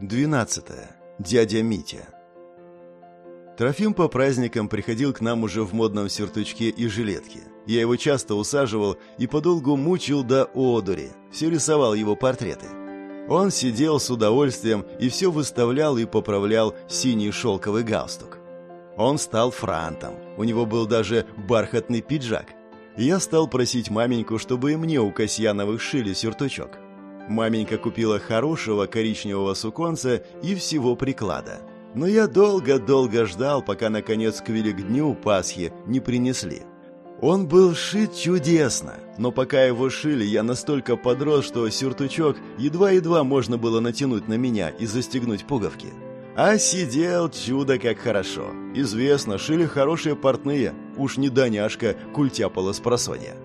12. Дядя Митя. Трофим по праздникам приходил к нам уже в модном сюртучке и жилетке. Я его часто усаживал и подолгу мучил до одури, все рисовал его портреты. Он сидел с удовольствием и все выставлял и поправлял синий шелковый галстук. Он стал франтом, у него был даже бархатный пиджак. Я стал просить маменьку, чтобы и мне у Касьяновых шили сюртучок. Маменька купила хорошего коричневого суконца и всего приклада. Но я долго-долго ждал, пока наконец к Великдню Пасхи не принесли. Он был шит чудесно, но пока его шили, я настолько подрос, что сюртучок едва-едва можно было натянуть на меня и застегнуть пуговки. А сидел чудо как хорошо. Известно, шили хорошие портные, уж не Даняшка культяпала с просонья.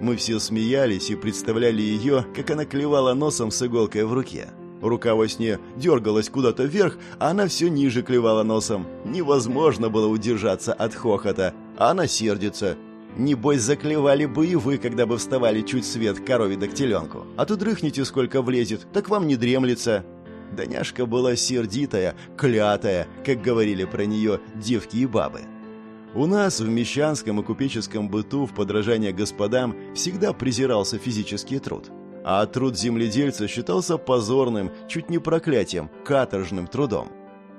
Мы все смеялись и представляли ее, как она клевала носом с иголкой в руке. Рука во сне дергалась куда-то вверх, а она все ниже клевала носом. Невозможно было удержаться от хохота, а она сердится. Небось, заклевали бы и вы, когда бы вставали чуть свет корове да к теленку. А то дрыхните, сколько влезет, так вам не дремлется. Даняшка была сердитая, клятая, как говорили про нее девки и бабы. У нас в мещанском и купеческом быту в подражание господам всегда презирался физический труд. А труд земледельца считался позорным, чуть не проклятием, каторжным трудом.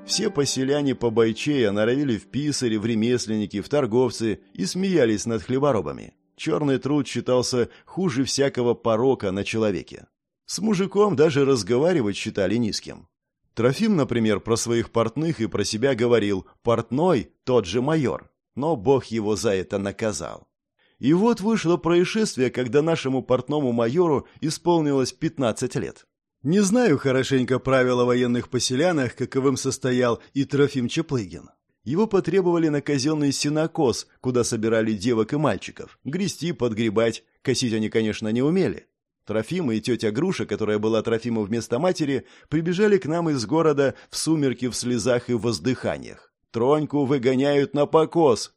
Все поселяне по Бойчея норовили в писари, в ремесленники, в торговцы и смеялись над хлеборобами. Черный труд считался хуже всякого порока на человеке. С мужиком даже разговаривать считали низким. Трофим, например, про своих портных и про себя говорил «портной – тот же майор» но Бог его за это наказал. И вот вышло происшествие, когда нашему портному майору исполнилось 15 лет. Не знаю хорошенько правил военных поселянах, каковым состоял и Трофим Чеплыгин. Его потребовали на казенный синокос, куда собирали девок и мальчиков. Грести, подгребать, косить они, конечно, не умели. Трофим и тетя Груша, которая была Трофиму вместо матери, прибежали к нам из города в сумерки в слезах и воздыханиях. Троньку выгоняют на покос.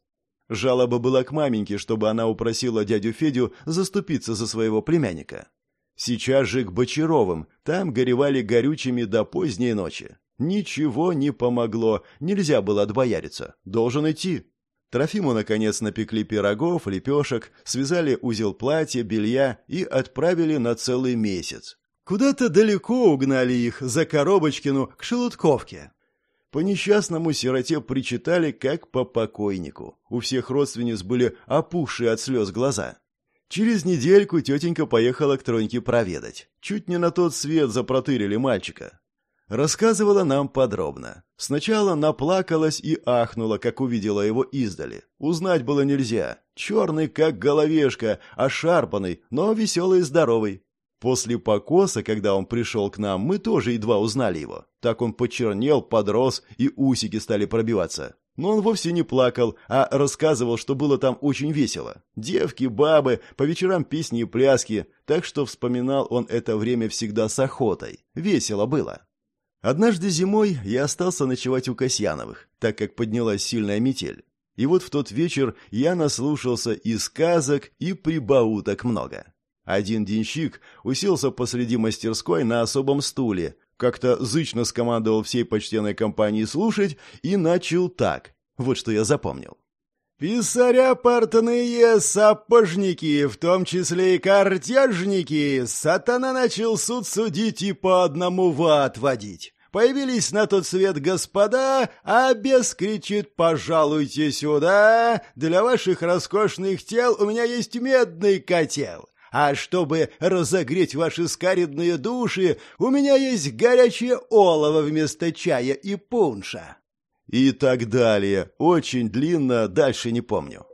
Жалоба была к маменьке, чтобы она упросила дядю Федю заступиться за своего племянника. Сейчас же к Бочаровым, там горевали горючими до поздней ночи. Ничего не помогло, нельзя было отбояриться, должен идти. Трофиму, наконец, напекли пирогов, лепешек, связали узел платья, белья и отправили на целый месяц. Куда-то далеко угнали их, за Коробочкину, к Шелудковке. По несчастному сироте причитали, как по покойнику. У всех родственниц были опухшие от слез глаза. Через недельку тетенька поехала к Троньке проведать. Чуть не на тот свет запротырили мальчика. Рассказывала нам подробно. Сначала наплакалась и ахнула, как увидела его издали. Узнать было нельзя. Черный, как головешка, ошарпанный, но веселый и здоровый. После покоса, когда он пришел к нам, мы тоже едва узнали его. Так он почернел, подрос, и усики стали пробиваться. Но он вовсе не плакал, а рассказывал, что было там очень весело. Девки, бабы, по вечерам песни и пляски, так что вспоминал он это время всегда с охотой. Весело было. Однажды зимой я остался ночевать у Касьяновых, так как поднялась сильная метель. И вот в тот вечер я наслушался и сказок, и прибауток много. Один денщик уселся посреди мастерской на особом стуле, как-то зычно скомандовал всей почтенной компании слушать и начал так. Вот что я запомнил. «Писаря портные сапожники, в том числе и картежники, сатана начал суд судить и по одному в ад водить. Появились на тот свет господа, а бес кричит «Пожалуйте сюда! Для ваших роскошных тел у меня есть медный котел. А чтобы разогреть ваши скаридные души, у меня есть горячее олово вместо чая и пунша». И так далее. Очень длинно, дальше не помню.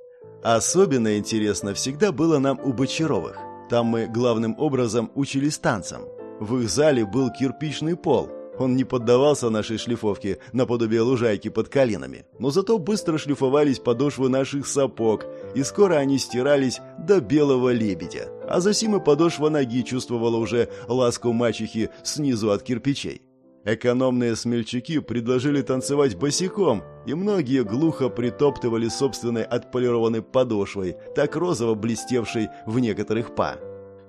Особенно интересно всегда было нам у Бочаровых. Там мы главным образом учились танцам. В их зале был кирпичный пол, он не поддавался нашей шлифовке, наподобие лужайки под калинами, но зато быстро шлифовались подошвы наших сапог, и скоро они стирались до белого лебедя. А за сим и подошва ноги чувствовала уже ласку мачехи снизу от кирпичей. Экономные смельчаки предложили танцевать босиком, и многие глухо притоптывали собственной отполированной подошвой, так розово блестевшей в некоторых па.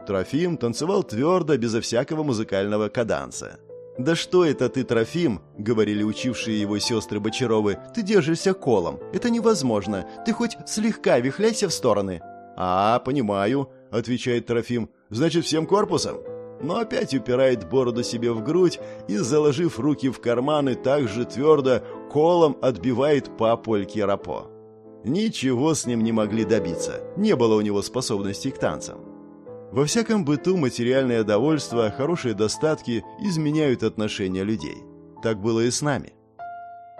Трофим танцевал твердо, безо всякого музыкального каданса. «Да что это ты, Трофим?» — говорили учившие его сестры Бочаровы. «Ты держишься колом. Это невозможно. Ты хоть слегка вихляйся в стороны». «А, понимаю», — отвечает Трофим. «Значит, всем корпусом?» Но опять упирает бороду себе в грудь и, заложив руки в карманы, так же твердо колом отбивает по польке рапо. Ничего с ним не могли добиться. Не было у него способностей к танцам. Во всяком быту материальное довольство, хорошие достатки изменяют отношения людей. Так было и с нами.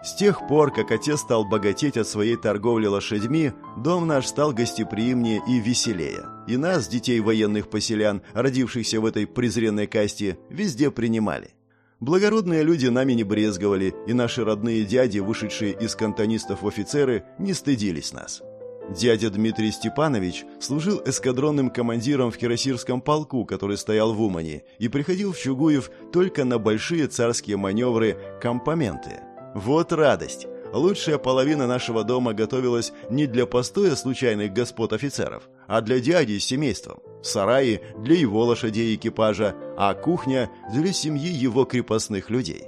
С тех пор, как отец стал богатеть от своей торговли лошадьми, дом наш стал гостеприимнее и веселее. И нас, детей военных поселян, родившихся в этой презренной касте, везде принимали. Благородные люди нами не брезговали, и наши родные дяди, вышедшие из кантонистов в офицеры, не стыдились нас. Дядя Дмитрий Степанович служил эскадронным командиром в Кирасирском полку, который стоял в Умане, и приходил в Чугуев только на большие царские маневры «компоменты». Вот радость! Лучшая половина нашего дома готовилась не для постоя случайных господ офицеров, а для дяди с семейством. Сараи для его лошадей экипажа, а кухня для семьи его крепостных людей.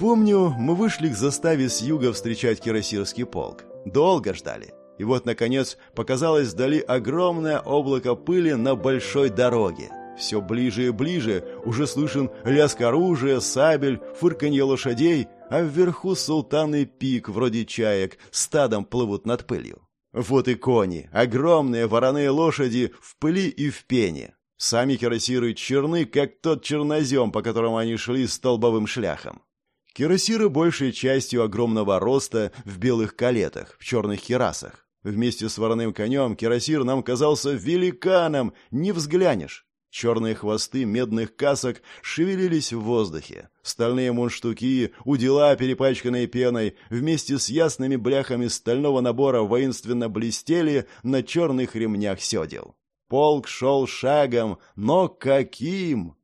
Помню, мы вышли к заставе с юга встречать кирасирский полк. Долго ждали. И вот, наконец, показалось вдали огромное облако пыли на большой дороге. Все ближе и ближе уже слышен лязг оружия, сабель, фырканье лошадей, а вверху султан и пик, вроде чаек, стадом плывут над пылью. Вот и кони, огромные вороные лошади в пыли и в пене. Сами кирасиры черны, как тот чернозем, по которому они шли столбовым шляхом. Кирасиры большей частью огромного роста в белых калетах, в черных херасах. Вместе с вороным конем кирасир нам казался великаном, не взглянешь. Черные хвосты медных касок шевелились в воздухе. Стальные мундштуки, удила, перепачканные пеной, вместе с ясными бляхами стального набора воинственно блестели на черных ремнях седел. Полк шел шагом, но каким!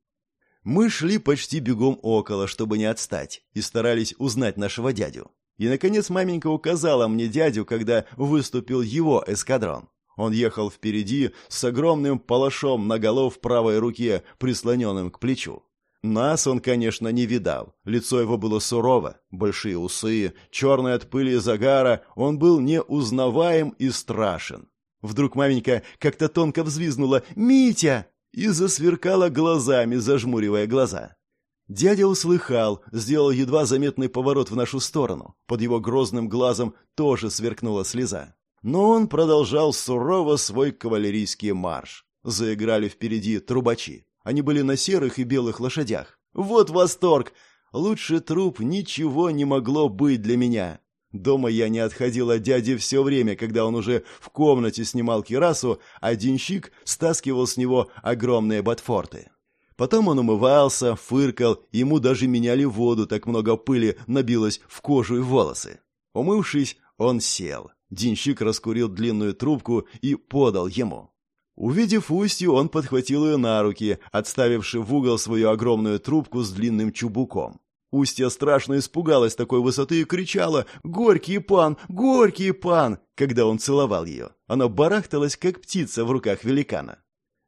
Мы шли почти бегом около, чтобы не отстать, и старались узнать нашего дядю. И, наконец, маменька указала мне дядю, когда выступил его эскадрон. Он ехал впереди с огромным палашом наголо в правой руке, прислоненным к плечу. Нас он, конечно, не видал. Лицо его было сурово, большие усы, черные от пыли и загара, он был неузнаваем и страшен. Вдруг маменька как-то тонко взвизгнула «Митя!» и засверкала глазами, зажмуривая глаза. Дядя услыхал, сделал едва заметный поворот в нашу сторону. Под его грозным глазом тоже сверкнула слеза. Но он продолжал сурово свой кавалерийский марш. Заиграли впереди трубачи. Они были на серых и белых лошадях. Вот восторг! Лучше труп ничего не могло быть для меня. Дома я не отходил от дяди все время, когда он уже в комнате снимал кирасу, а денщик стаскивал с него огромные ботфорты. Потом он умывался, фыркал, ему даже меняли воду, так много пыли набилось в кожу и волосы. Умывшись, он сел. Денщик раскурил длинную трубку и подал ему. Увидев Устью, он подхватил ее на руки, отставивши в угол свою огромную трубку с длинным чубуком. Устья страшно испугалась такой высоты и кричала «Горький пан! Горький пан!», когда он целовал ее. Она барахталась, как птица в руках великана.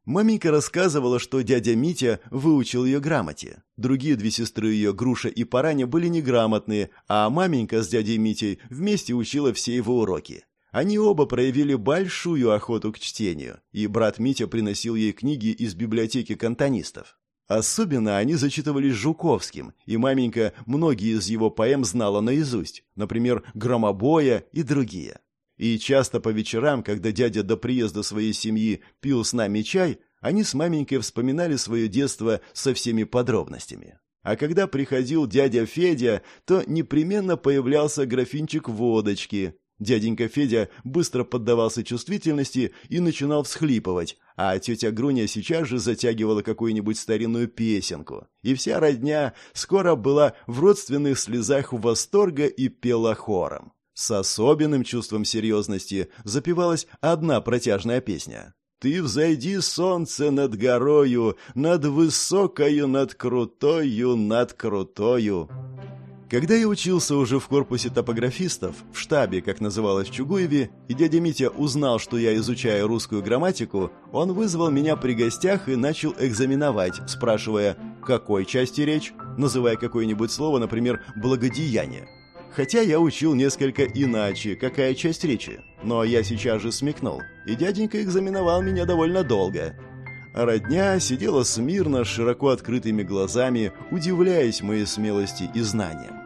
Маменька рассказывала, что дядя Митя выучил ее грамоте. Другие две сестры ее, Груша и Параня, были неграмотные, а маменька с дядей Митей вместе учила все его уроки. Они оба проявили большую охоту к чтению, и брат Митя приносил ей книги из библиотеки кантонистов. Особенно они зачитывались Жуковским, и маменька многие из его поэм знала наизусть, например, «Громобоя» и другие. И часто по вечерам, когда дядя до приезда своей семьи пил с нами чай, они с маменькой вспоминали свое детство со всеми подробностями. А когда приходил дядя Федя, то непременно появлялся графинчик водочки. Дяденька Федя быстро поддавался чувствительности и начинал всхлипывать, а тетя Груня сейчас же затягивала какую-нибудь старинную песенку. И вся родня скоро была в родственных слезах восторга и пела хором. С особенным чувством серьезности запевалась одна протяжная песня. «Ты взойди, солнце, над горою, над высокою, над крутою, над крутою». Когда я учился уже в корпусе топографистов, в штабе, как называлось в Чугуеве, и дядя Митя узнал, что я изучаю русскую грамматику, он вызвал меня при гостях и начал экзаменовать, спрашивая, какой части речь, называя какое-нибудь слово, например, «благодеяние». Хотя я учил несколько иначе, какая часть речи. Но я сейчас же смекнул, и дяденька экзаменовал меня довольно долго. Родня сидела смирно, широко открытыми глазами, удивляясь моей смелости и знаниям.